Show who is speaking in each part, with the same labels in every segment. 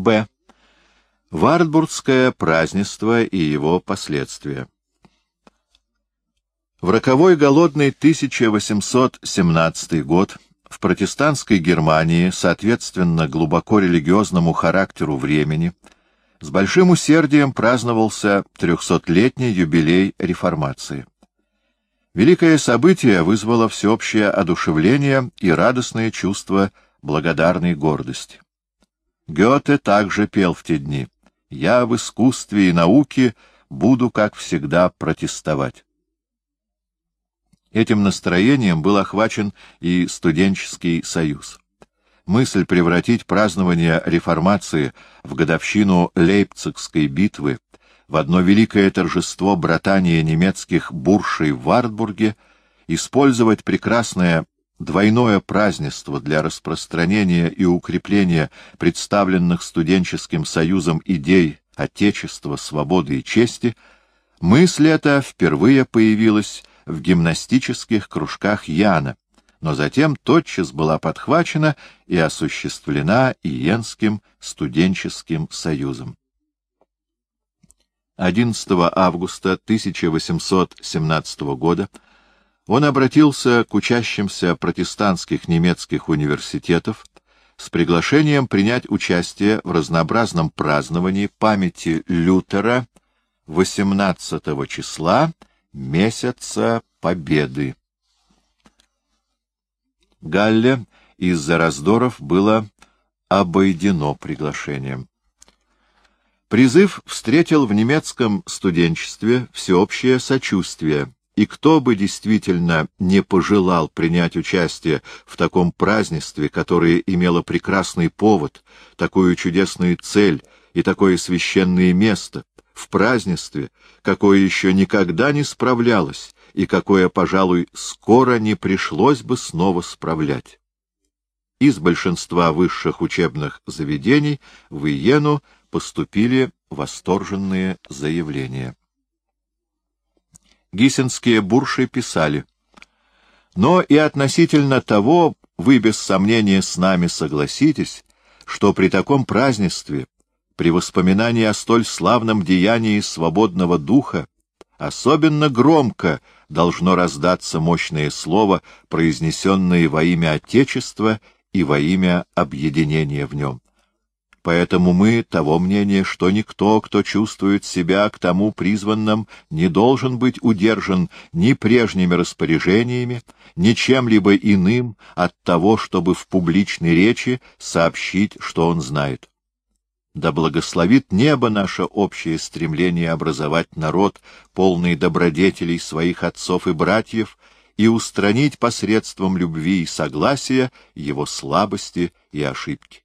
Speaker 1: Б. Вартбургское празднество и его последствия. В роковой голодный 1817 год в протестантской Германии, соответственно глубоко религиозному характеру времени, с большим усердием праздновался трехсотлетний юбилей реформации. Великое событие вызвало всеобщее одушевление и радостное чувство благодарной гордости. Гёте также пел в те дни «Я в искусстве и науке буду, как всегда, протестовать». Этим настроением был охвачен и студенческий союз. Мысль превратить празднование реформации в годовщину Лейпцигской битвы в одно великое торжество братания немецких буршей в Вартбурге, использовать прекрасное двойное празднество для распространения и укрепления представленных студенческим союзом идей Отечества, свободы и чести, мысль эта впервые появилась в гимнастических кружках Яна, но затем тотчас была подхвачена и осуществлена Иенским студенческим союзом. 11 августа 1817 года он обратился к учащимся протестантских немецких университетов с приглашением принять участие в разнообразном праздновании памяти Лютера 18 числа месяца Победы. Галле из-за раздоров было обойдено приглашением. Призыв встретил в немецком студенчестве всеобщее сочувствие, и кто бы действительно не пожелал принять участие в таком празднестве, которое имело прекрасный повод, такую чудесную цель и такое священное место, в празднестве, какое еще никогда не справлялось и какое, пожалуй, скоро не пришлось бы снова справлять. Из большинства высших учебных заведений в Иену поступили восторженные заявления. Гиссенские бурши писали, «Но и относительно того вы без сомнения с нами согласитесь, что при таком празднестве, при воспоминании о столь славном деянии свободного духа, особенно громко должно раздаться мощное слово, произнесенное во имя Отечества и во имя объединения в нем. Поэтому мы того мнения, что никто, кто чувствует себя к тому призванным, не должен быть удержан ни прежними распоряжениями, ни чем-либо иным от того, чтобы в публичной речи сообщить, что он знает. Да благословит небо наше общее стремление образовать народ, полный добродетелей своих отцов и братьев, и устранить посредством любви и согласия его слабости и ошибки.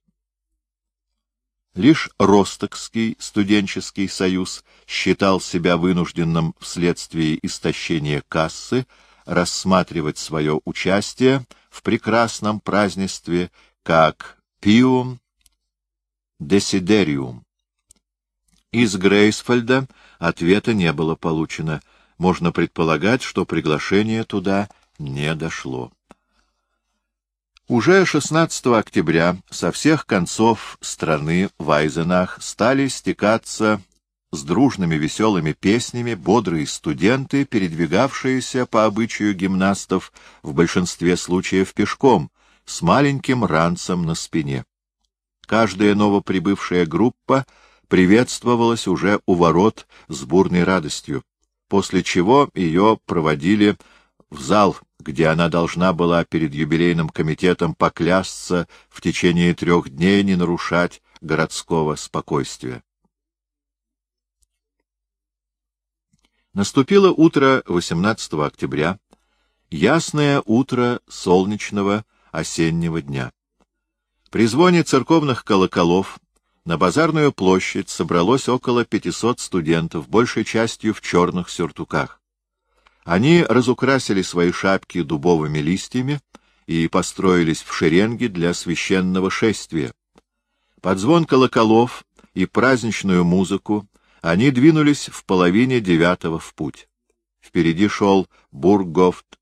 Speaker 1: Лишь Ростокский студенческий союз считал себя вынужденным вследствие истощения кассы рассматривать свое участие в прекрасном празднестве как пиум десидериум. Из Грейсфольда ответа не было получено. Можно предполагать, что приглашение туда не дошло. Уже 16 октября со всех концов страны в Айзенах стали стекаться с дружными веселыми песнями бодрые студенты, передвигавшиеся по обычаю гимнастов в большинстве случаев пешком, с маленьким ранцем на спине. Каждая новоприбывшая группа приветствовалась уже у ворот с бурной радостью, после чего ее проводили в зал где она должна была перед юбилейным комитетом поклясться в течение трех дней не нарушать городского спокойствия. Наступило утро 18 октября, ясное утро солнечного осеннего дня. При звоне церковных колоколов на базарную площадь собралось около 500 студентов, большей частью в черных сюртуках. Они разукрасили свои шапки дубовыми листьями и построились в шеренге для священного шествия. Под звон колоколов и праздничную музыку они двинулись в половине девятого в путь. Впереди шел Бургофт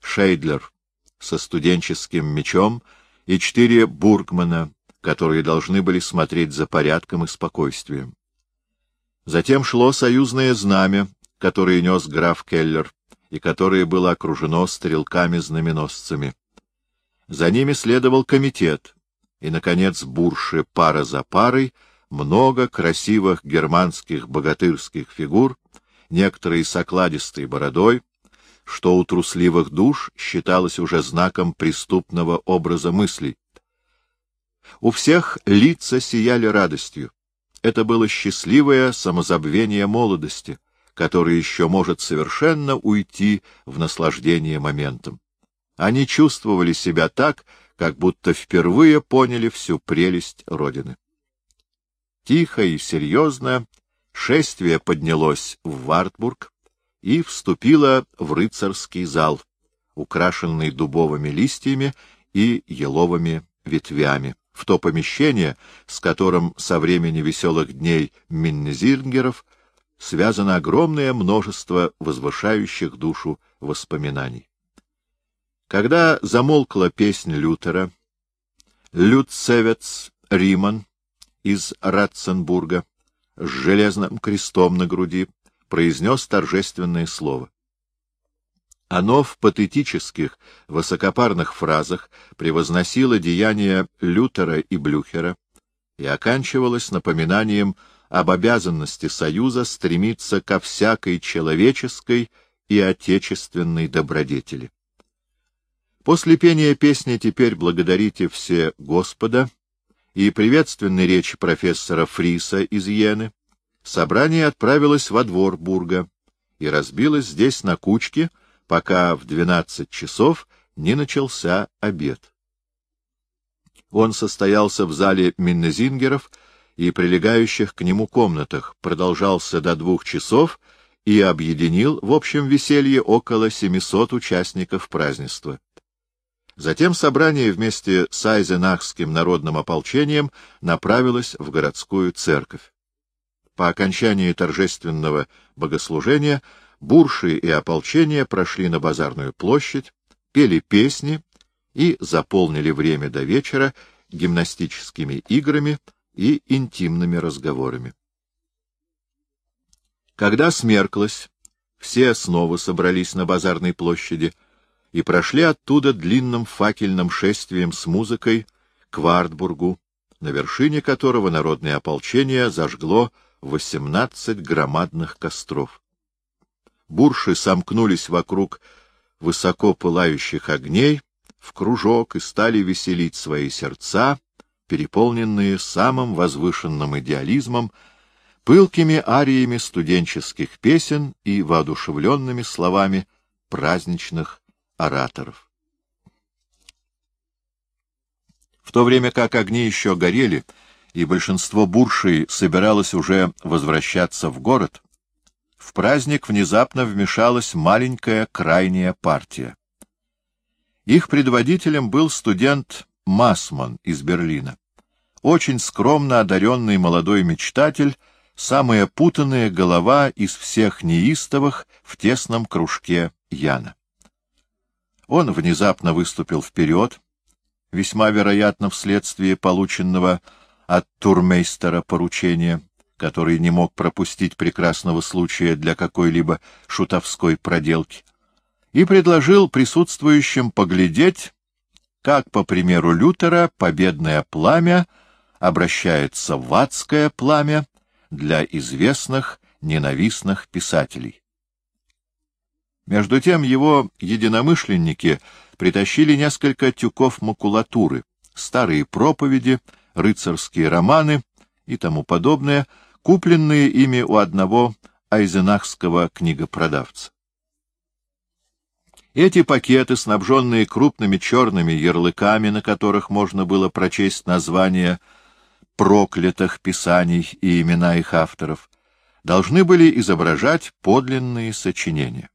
Speaker 1: Шейдлер со студенческим мечом и четыре бургмана которые должны были смотреть за порядком и спокойствием. Затем шло союзное знамя, которое нес граф Келлер, и которое было окружено стрелками-знаменосцами. За ними следовал комитет, и, наконец, бурши пара за парой, много красивых германских богатырских фигур, некоторые с окладистой бородой, что у трусливых душ считалось уже знаком преступного образа мыслей. У всех лица сияли радостью. Это было счастливое самозабвение молодости, которое еще может совершенно уйти в наслаждение моментом. Они чувствовали себя так, как будто впервые поняли всю прелесть Родины. Тихо и серьезно шествие поднялось в Вартбург и вступило в рыцарский зал, украшенный дубовыми листьями и еловыми ветвями, в то помещение, с которым со времени веселых дней Миннезингеров связано огромное множество возвышающих душу воспоминаний. Когда замолкла песнь Лютера, Люцевец Риман из Ратценбурга с железным крестом на груди произнес торжественное слово. Оно в патетических, высокопарных фразах превозносило деяния Лютера и Блюхера и оканчивалось напоминанием об обязанности Союза стремиться ко всякой человеческой и отечественной добродетели. После пения песни «Теперь благодарите все Господа» и приветственной речи профессора Фриса из Йены собрание отправилось во двор Бурга и разбилось здесь на кучки, пока в двенадцать часов не начался обед. Он состоялся в зале Миннезингеров и прилегающих к нему комнатах, продолжался до двух часов и объединил в общем веселье около семисот участников празднества. Затем собрание вместе с Айзенахским народным ополчением направилось в городскую церковь. По окончании торжественного богослужения бурши и ополчение прошли на базарную площадь, пели песни и заполнили время до вечера гимнастическими играми и интимными разговорами. Когда смерклось, все снова собрались на базарной площади — и прошли оттуда длинным факельным шествием с музыкой к Вартбургу, на вершине которого народное ополчение зажгло восемнадцать громадных костров. Бурши сомкнулись вокруг высоко пылающих огней в кружок и стали веселить свои сердца, переполненные самым возвышенным идеализмом, пылкими ариями студенческих песен и воодушевленными словами праздничных ораторов. В то время как огни еще горели, и большинство буршей собиралось уже возвращаться в город, в праздник внезапно вмешалась маленькая крайняя партия. Их предводителем был студент Масман из Берлина. Очень скромно одаренный молодой мечтатель, самая путанная голова из всех неистовых в тесном кружке Яна. Он внезапно выступил вперед, весьма вероятно вследствие полученного от турмейстера поручения, который не мог пропустить прекрасного случая для какой-либо шутовской проделки, и предложил присутствующим поглядеть, как, по примеру Лютера, победное пламя обращается в адское пламя для известных ненавистных писателей. Между тем его единомышленники притащили несколько тюков макулатуры, старые проповеди, рыцарские романы и тому подобное, купленные ими у одного айзенахского книгопродавца. Эти пакеты, снабженные крупными черными ярлыками, на которых можно было прочесть названия проклятых писаний и имена их авторов, должны были изображать подлинные сочинения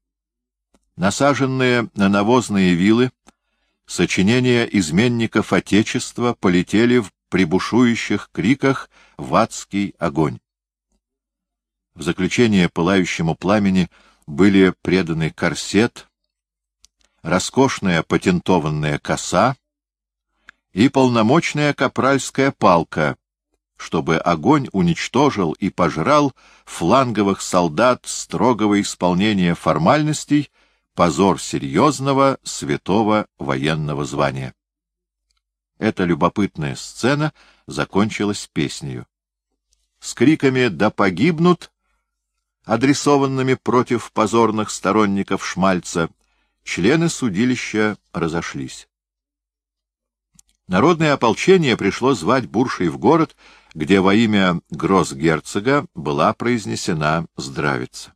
Speaker 1: насаженные на навозные вилы, сочинения изменников Отечества полетели в прибушующих криках в адский огонь. В заключение пылающему пламени были преданы корсет, роскошная патентованная коса и полномочная капральская палка, чтобы огонь уничтожил и пожрал фланговых солдат строгого исполнения формальностей, позор серьезного святого военного звания. Эта любопытная сцена закончилась песнею. С криками «Да погибнут!», адресованными против позорных сторонников Шмальца, члены судилища разошлись. Народное ополчение пришло звать Буршей в город, где во имя гроссгерцога была произнесена здравица.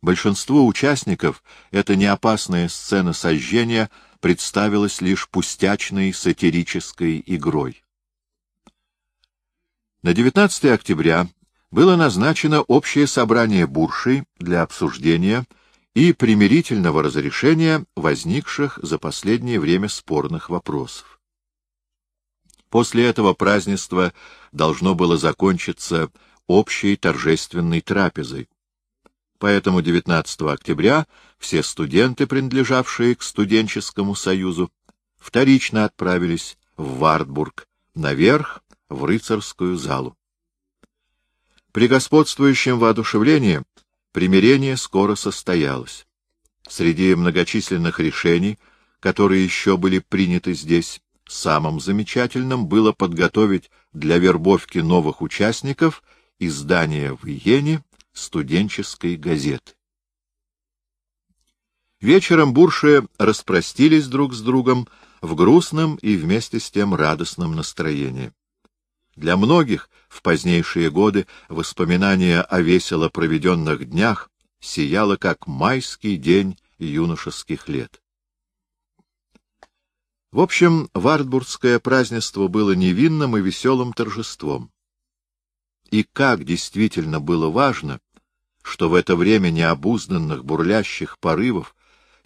Speaker 1: Большинству участников эта неопасная сцена сожжения представилась лишь пустячной сатирической игрой. На 19 октября было назначено общее собрание Буршей для обсуждения и примирительного разрешения возникших за последнее время спорных вопросов. После этого празднество должно было закончиться общей торжественной трапезой. Поэтому 19 октября все студенты, принадлежавшие к студенческому союзу, вторично отправились в Вартбург, наверх, в рыцарскую залу. При господствующем воодушевлении примирение скоро состоялось. Среди многочисленных решений, которые еще были приняты здесь, Самым замечательным было подготовить для вербовки новых участников издание в Иене студенческой газеты. Вечером бурши распростились друг с другом в грустном и вместе с тем радостном настроении. Для многих в позднейшие годы воспоминание о весело проведенных днях сияло как майский день юношеских лет. В общем, Вартбургское празднество было невинным и веселым торжеством. И как действительно было важно, что в это время необузданных бурлящих порывов,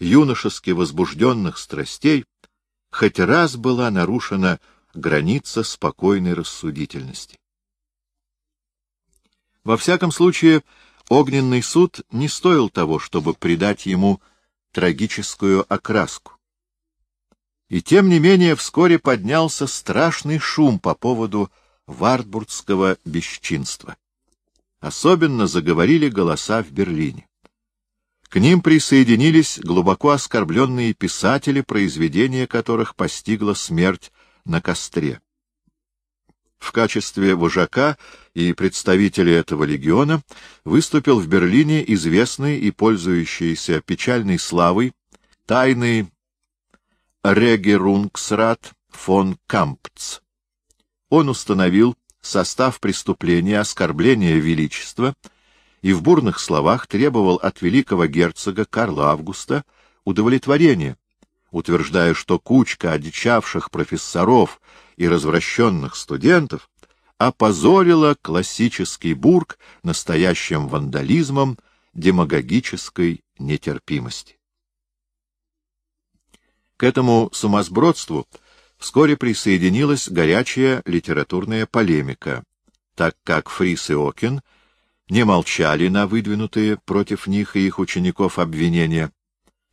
Speaker 1: юношески возбужденных страстей, хоть раз была нарушена граница спокойной рассудительности. Во всяком случае, огненный суд не стоил того, чтобы придать ему трагическую окраску. И тем не менее вскоре поднялся страшный шум по поводу вартбургского бесчинства. Особенно заговорили голоса в Берлине. К ним присоединились глубоко оскорбленные писатели, произведения которых постигла смерть на костре. В качестве вожака и представителя этого легиона выступил в Берлине известный и пользующийся печальной славой тайный Регерунгсрат фон Кампц. Он установил состав преступления оскорбления величества и в бурных словах требовал от великого герцога Карла Августа удовлетворения, утверждая, что кучка одичавших профессоров и развращенных студентов опозорила классический бург настоящим вандализмом демагогической нетерпимости. К этому сумасбродству вскоре присоединилась горячая литературная полемика, так как Фрис и Окин не молчали на выдвинутые против них и их учеников обвинения.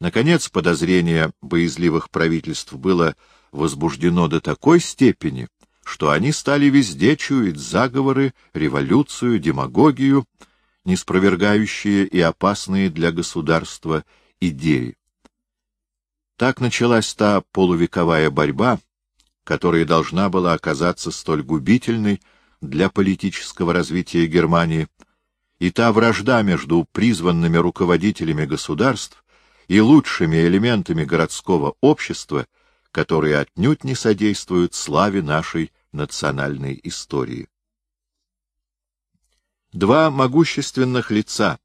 Speaker 1: Наконец, подозрение боязливых правительств было возбуждено до такой степени, что они стали везде чуять заговоры, революцию, демагогию, неспровергающие и опасные для государства идеи. Так началась та полувековая борьба, которая должна была оказаться столь губительной для политического развития Германии, и та вражда между призванными руководителями государств и лучшими элементами городского общества, которые отнюдь не содействуют славе нашей национальной истории. Два могущественных лица,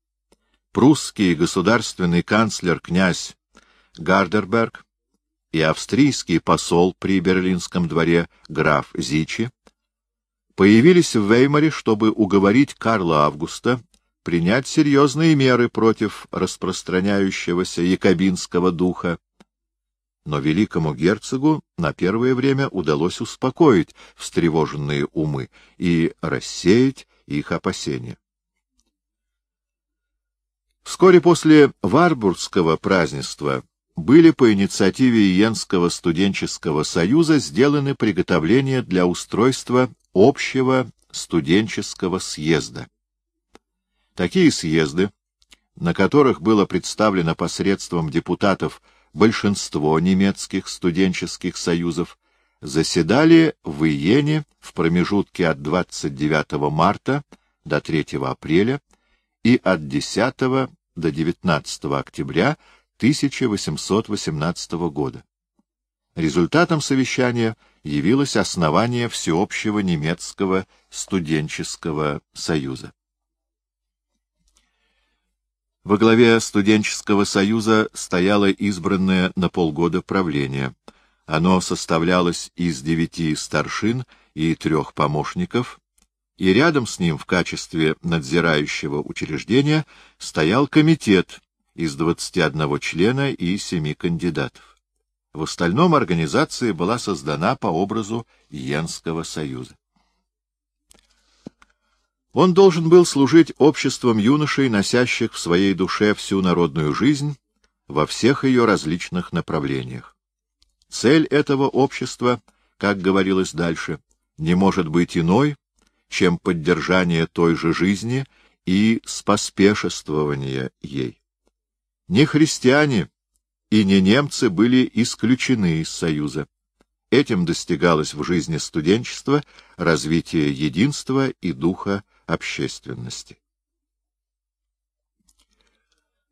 Speaker 1: прусский государственный канцлер князь Гардерберг и австрийский посол при Берлинском дворе граф Зичи появились в Веймаре, чтобы уговорить Карла Августа принять серьезные меры против распространяющегося якобинского духа. Но великому герцогу на первое время удалось успокоить встревоженные умы и рассеять их опасения. Вскоре после Варбургского празднества были по инициативе Иенского студенческого союза сделаны приготовления для устройства общего студенческого съезда. Такие съезды, на которых было представлено посредством депутатов большинство немецких студенческих союзов, заседали в Иене в промежутке от 29 марта до 3 апреля и от 10 до 19 октября 1818 года. Результатом совещания явилось основание Всеобщего немецкого студенческого союза. Во главе студенческого союза стояло избранное на полгода правление. Оно составлялось из девяти старшин и трех помощников, и рядом с ним в качестве надзирающего учреждения стоял комитет из 21 члена и семи кандидатов. В остальном организация была создана по образу Йенского союза. Он должен был служить обществом юношей, носящих в своей душе всю народную жизнь во всех ее различных направлениях. Цель этого общества, как говорилось дальше, не может быть иной, чем поддержание той же жизни и споспешествование ей. Не христиане и не немцы были исключены из Союза. Этим достигалось в жизни студенчества развитие единства и духа общественности.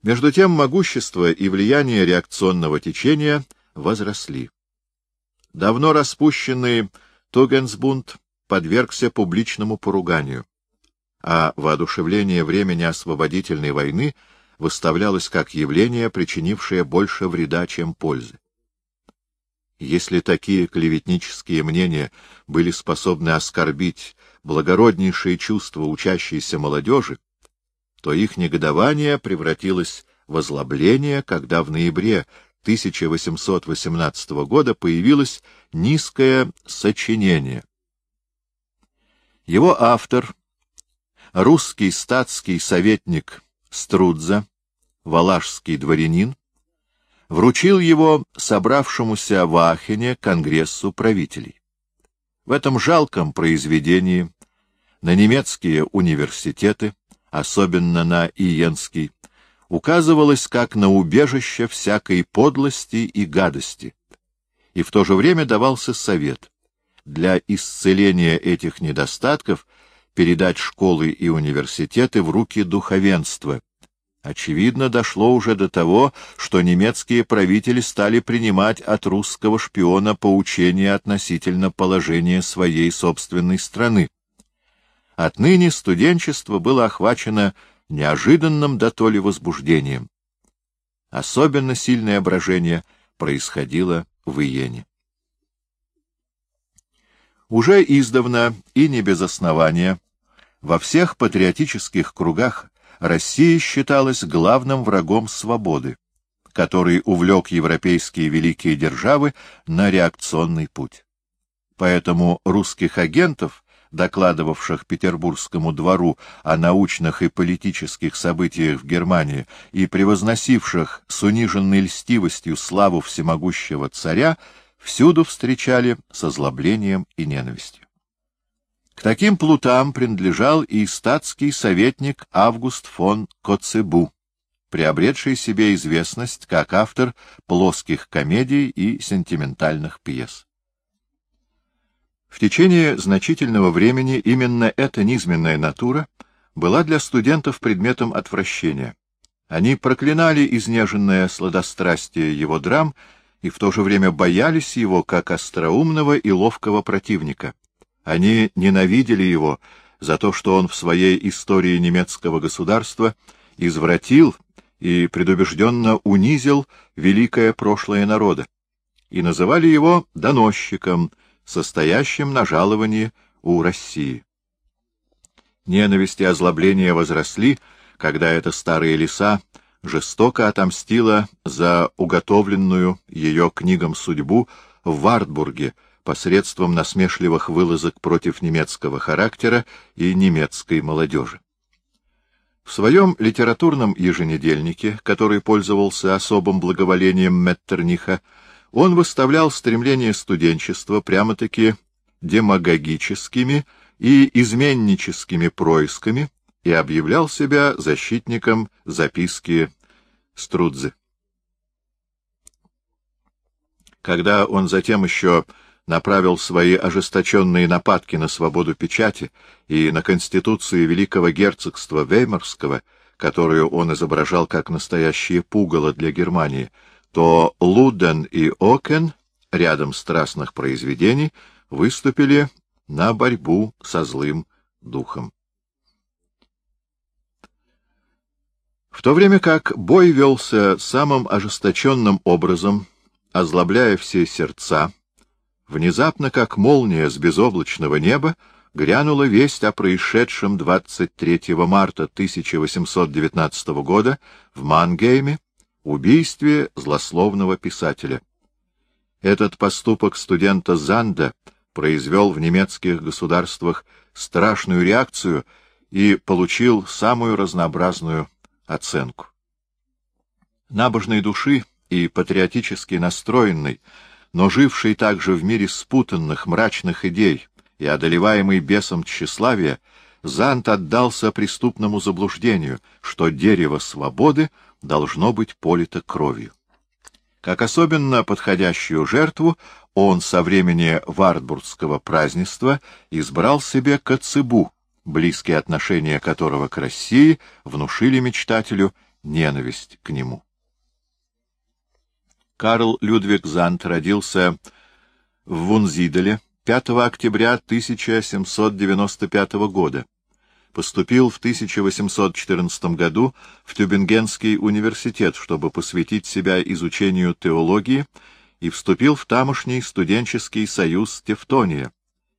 Speaker 1: Между тем могущество и влияние реакционного течения возросли. Давно распущенный Тугенсбунд подвергся публичному поруганию, а воодушевление времени освободительной войны выставлялось как явление, причинившее больше вреда, чем пользы. Если такие клеветнические мнения были способны оскорбить благороднейшие чувства учащейся молодежи, то их негодование превратилось в озлобление, когда в ноябре 1818 года появилось низкое сочинение. Его автор, русский статский советник Струдза, валашский дворянин, вручил его собравшемуся в Ахене Конгрессу правителей. В этом жалком произведении на немецкие университеты, особенно на Иенский, указывалось как на убежище всякой подлости и гадости, и в то же время давался совет для исцеления этих недостатков передать школы и университеты в руки духовенства, Очевидно, дошло уже до того, что немецкие правители стали принимать от русского шпиона поучения относительно положения своей собственной страны. Отныне студенчество было охвачено неожиданным дотоле возбуждением. Особенно сильное брожение происходило в Иене. Уже издавна и не без основания во всех патриотических кругах Россия считалась главным врагом свободы, который увлек европейские великие державы на реакционный путь. Поэтому русских агентов, докладывавших Петербургскому двору о научных и политических событиях в Германии и превозносивших с униженной льстивостью славу всемогущего царя, всюду встречали с озлоблением и ненавистью. Таким плутам принадлежал и статский советник Август фон Коцебу, приобретший себе известность как автор плоских комедий и сентиментальных пьес. В течение значительного времени именно эта низменная натура была для студентов предметом отвращения. Они проклинали изнеженное сладострастие его драм и в то же время боялись его как остроумного и ловкого противника. Они ненавидели его за то, что он в своей истории немецкого государства извратил и предубежденно унизил великое прошлое народа, и называли его доносчиком, состоящим на жаловании у России. Ненависть и озлобление возросли, когда эта старая лиса жестоко отомстила за уготовленную ее книгам судьбу в Вартбурге, посредством насмешливых вылазок против немецкого характера и немецкой молодежи. В своем литературном еженедельнике, который пользовался особым благоволением Меттерниха, он выставлял стремление студенчества прямо-таки демагогическими и изменническими происками и объявлял себя защитником записки Струдзе. Когда он затем еще направил свои ожесточенные нападки на свободу печати и на Конституцию Великого Герцогства Веймарского, которую он изображал как настоящее пугало для Германии, то Луден и Окен, рядом страстных произведений, выступили на борьбу со злым духом. В то время как бой велся самым ожесточенным образом, озлобляя все сердца, внезапно, как молния с безоблачного неба, грянула весть о происшедшем 23 марта 1819 года в Мангейме убийстве злословного писателя. Этот поступок студента Занда произвел в немецких государствах страшную реакцию и получил самую разнообразную оценку. Набожной души и патриотически настроенный, но живший также в мире спутанных, мрачных идей и одолеваемый бесом тщеславия, Зант отдался преступному заблуждению, что дерево свободы должно быть полито кровью. Как особенно подходящую жертву он со времени Вартбургского празднества избрал себе Коцебу, близкие отношения которого к России внушили мечтателю ненависть к нему. Карл Людвиг Зант родился в Вунзиделе 5 октября 1795 года. Поступил в 1814 году в Тюбингенский университет, чтобы посвятить себя изучению теологии, и вступил в тамошний студенческий союз Тевтония,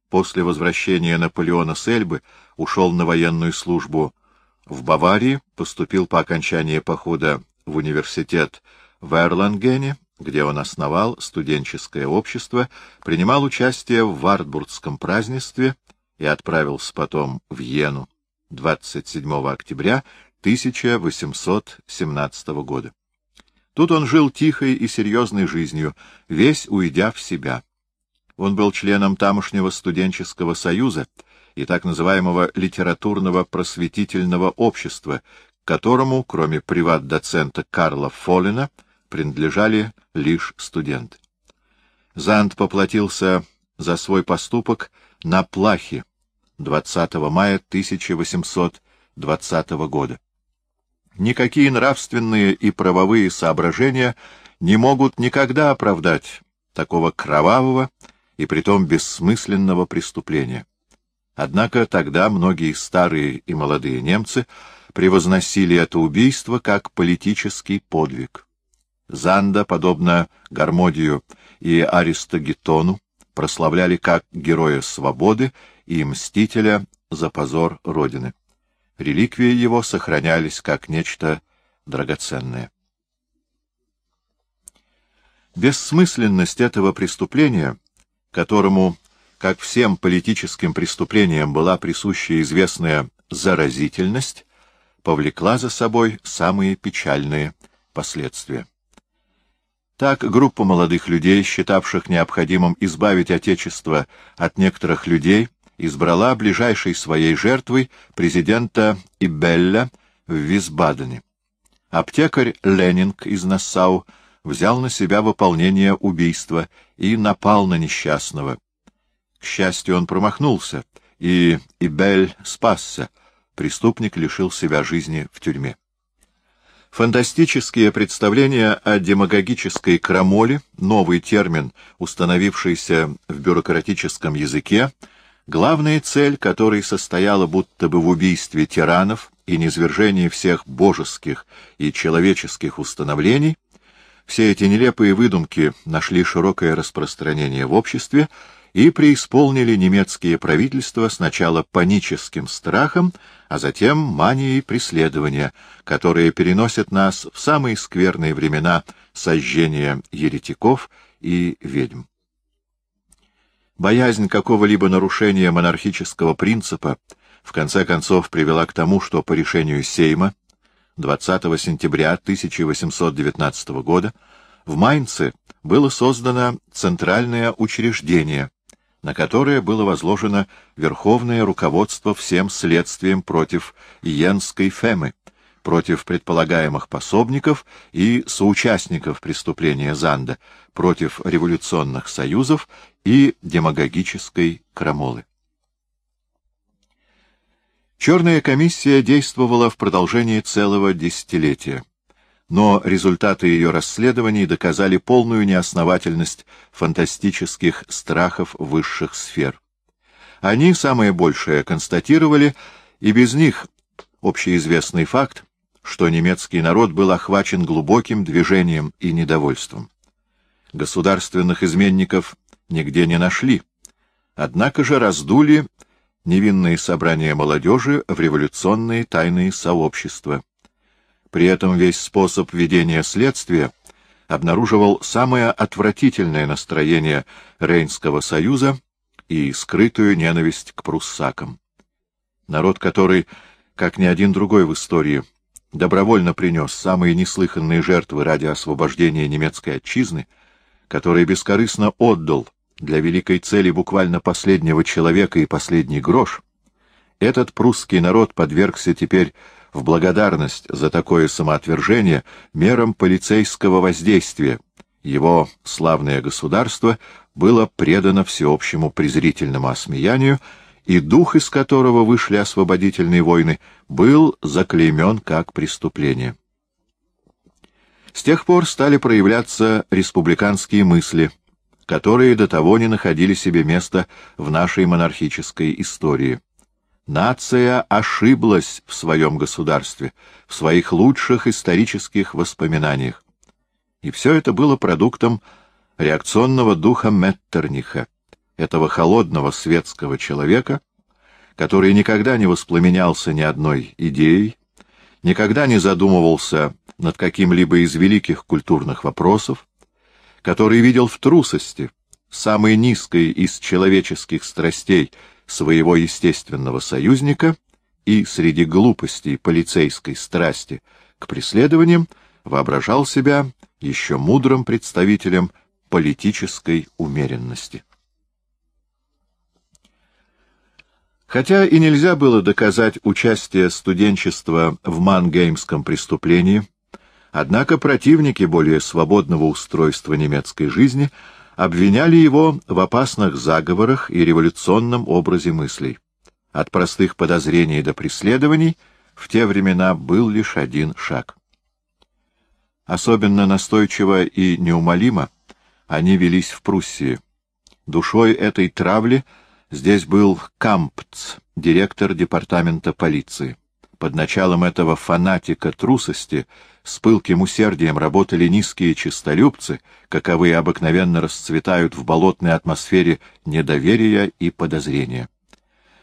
Speaker 1: После возвращения Наполеона с Эльбы ушел на военную службу в Баварии, поступил по окончании похода в университет в Эрлангене, где он основал студенческое общество, принимал участие в Вартбургском празднестве и отправился потом в Йену 27 октября 1817 года. Тут он жил тихой и серьезной жизнью, весь уйдя в себя. Он был членом тамошнего студенческого союза и так называемого литературного просветительного общества, к которому, кроме приват-доцента Карла Фоллина, принадлежали лишь студенты. Занд поплатился за свой поступок на плахе 20 мая 1820 года. Никакие нравственные и правовые соображения не могут никогда оправдать такого кровавого и притом бессмысленного преступления. Однако тогда многие старые и молодые немцы превозносили это убийство как политический подвиг. Занда, подобно Гармодию и Аристогетону, прославляли как героя свободы и мстителя за позор Родины. Реликвии его сохранялись как нечто драгоценное. Бессмысленность этого преступления которому, как всем политическим преступлениям, была присуща известная заразительность, повлекла за собой самые печальные последствия. Так группа молодых людей, считавших необходимым избавить Отечество от некоторых людей, избрала ближайшей своей жертвой президента Ибелля в Висбадене. Аптекарь Ленинг из Нассау взял на себя выполнение убийства и напал на несчастного. К счастью, он промахнулся, и Ибель спасся. Преступник лишил себя жизни в тюрьме. Фантастические представления о демагогической крамоле, новый термин, установившийся в бюрократическом языке, главная цель которой состояла будто бы в убийстве тиранов и низвержении всех божеских и человеческих установлений, все эти нелепые выдумки нашли широкое распространение в обществе и преисполнили немецкие правительства сначала паническим страхом, а затем манией преследования, которые переносят нас в самые скверные времена сожжения еретиков и ведьм. Боязнь какого-либо нарушения монархического принципа в конце концов привела к тому, что по решению Сейма 20 сентября 1819 года в Майнце было создано центральное учреждение, на которое было возложено верховное руководство всем следствием против Йенской Фемы, против предполагаемых пособников и соучастников преступления Занда, против революционных союзов и демагогической крамолы. Черная комиссия действовала в продолжении целого десятилетия, но результаты ее расследований доказали полную неосновательность фантастических страхов высших сфер. Они, самое большее, констатировали, и без них общеизвестный факт, что немецкий народ был охвачен глубоким движением и недовольством. Государственных изменников нигде не нашли, однако же раздули невинные собрания молодежи в революционные тайные сообщества. При этом весь способ ведения следствия обнаруживал самое отвратительное настроение Рейнского союза и скрытую ненависть к пруссакам. Народ, который, как ни один другой в истории, добровольно принес самые неслыханные жертвы ради освобождения немецкой отчизны, который бескорыстно отдал для великой цели буквально последнего человека и последний грош, этот прусский народ подвергся теперь в благодарность за такое самоотвержение мерам полицейского воздействия. Его славное государство было предано всеобщему презрительному осмеянию, и дух, из которого вышли освободительные войны, был заклеймен как преступление. С тех пор стали проявляться республиканские мысли — которые до того не находили себе места в нашей монархической истории. Нация ошиблась в своем государстве, в своих лучших исторических воспоминаниях. И все это было продуктом реакционного духа Меттерниха, этого холодного светского человека, который никогда не воспламенялся ни одной идеей, никогда не задумывался над каким-либо из великих культурных вопросов, который видел в трусости, самой низкой из человеческих страстей, своего естественного союзника и среди глупостей полицейской страсти к преследованиям воображал себя еще мудрым представителем политической умеренности. Хотя и нельзя было доказать участие студенчества в мангеймском преступлении, Однако противники более свободного устройства немецкой жизни обвиняли его в опасных заговорах и революционном образе мыслей. От простых подозрений до преследований в те времена был лишь один шаг. Особенно настойчиво и неумолимо они велись в Пруссии. Душой этой травли здесь был Кампц, директор департамента полиции. Под началом этого фанатика трусости — с пылким усердием работали низкие чистолюбцы, каковые обыкновенно расцветают в болотной атмосфере недоверия и подозрения.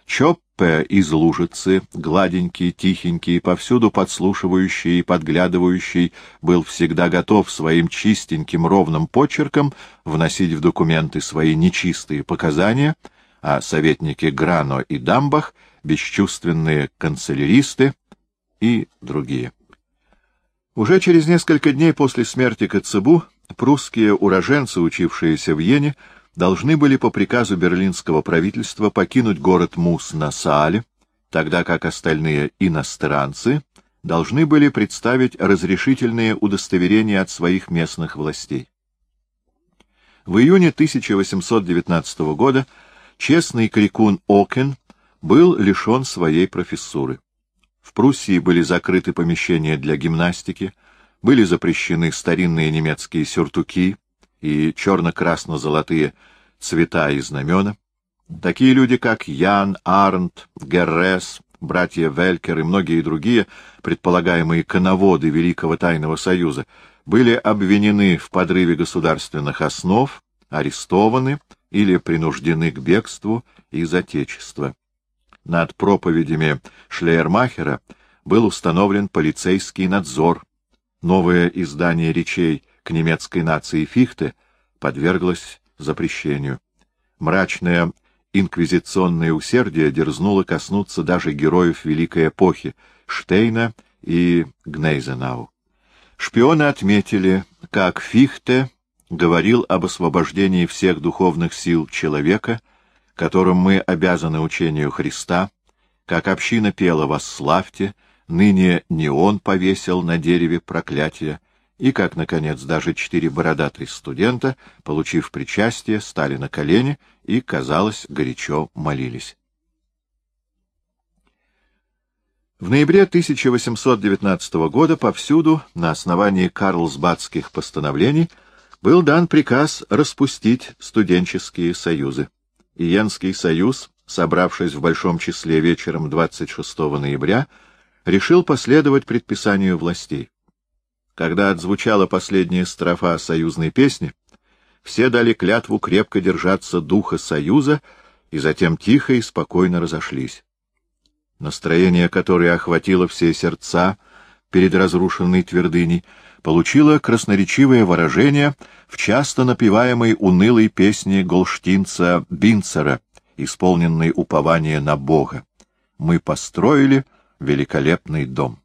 Speaker 1: Чоппе из Лужицы, гладенький, тихенький, повсюду подслушивающий и подглядывающий, был всегда готов своим чистеньким ровным почерком вносить в документы свои нечистые показания, а советники Грано и Дамбах — бесчувственные канцеляристы и другие. Уже через несколько дней после смерти Коцебу прусские уроженцы, учившиеся в Йене, должны были по приказу берлинского правительства покинуть город Мус на Саале, тогда как остальные иностранцы должны были представить разрешительные удостоверения от своих местных властей. В июне 1819 года честный крикун Окен был лишен своей профессуры. В Пруссии были закрыты помещения для гимнастики, были запрещены старинные немецкие сюртуки и черно-красно-золотые цвета и знамена. Такие люди, как Ян, Арнт, Геррес, братья Велькер и многие другие, предполагаемые коноводы Великого Тайного Союза, были обвинены в подрыве государственных основ, арестованы или принуждены к бегству из Отечества над проповедями Шлейермахера был установлен полицейский надзор. Новое издание речей к немецкой нации Фихте подверглось запрещению. Мрачная инквизиционное усердие дерзнуло коснуться даже героев Великой эпохи Штейна и Гнейзенау. Шпионы отметили, как Фихте говорил об освобождении всех духовных сил человека, которым мы обязаны учению Христа, как община пела «Восславьте», ныне не он повесил на дереве проклятие, и как, наконец, даже четыре бородатых студента, получив причастие, стали на колени и, казалось, горячо молились. В ноябре 1819 года повсюду, на основании карлсбадских постановлений, был дан приказ распустить студенческие союзы. Иенский союз, собравшись в большом числе вечером 26 ноября, решил последовать предписанию властей. Когда отзвучала последняя строфа союзной песни, все дали клятву крепко держаться духа союза и затем тихо и спокойно разошлись. Настроение, которое охватило все сердца перед разрушенной твердыней, получило красноречивое выражение в часто напеваемой унылой песне голштинца Бинцера, исполненной упования на Бога. «Мы построили великолепный дом».